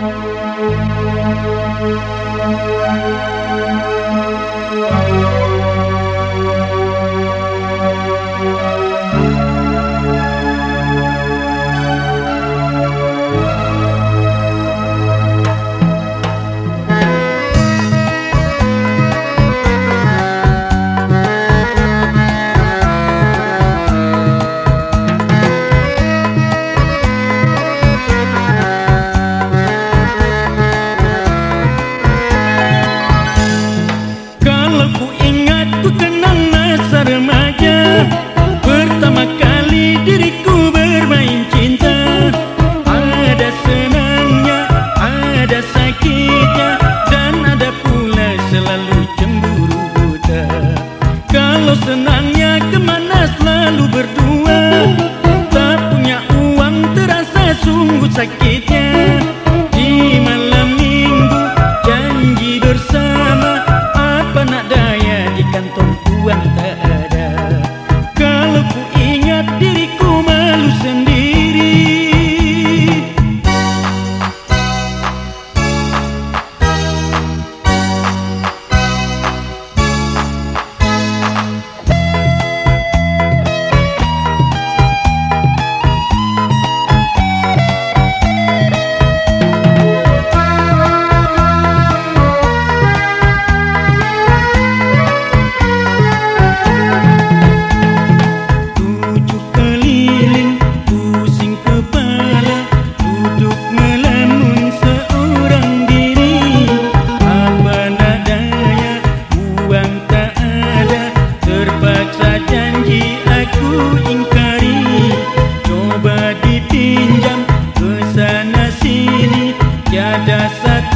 Thank you. Kalau senangnya ke mana selalu berdua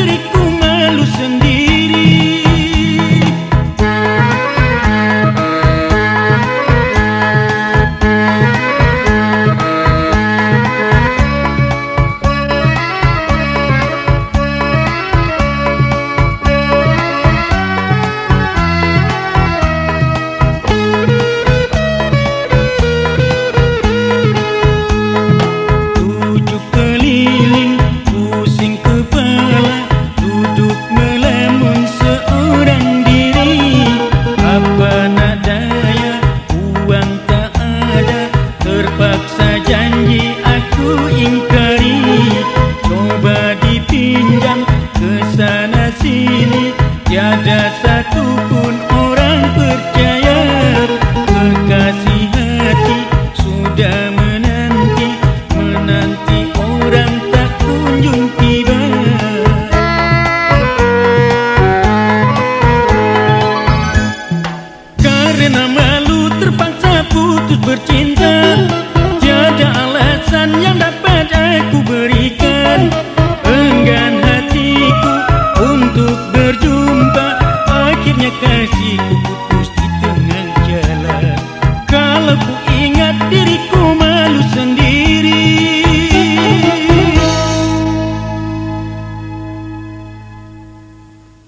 பிடிக்கும் berjumpa akhirnya kasih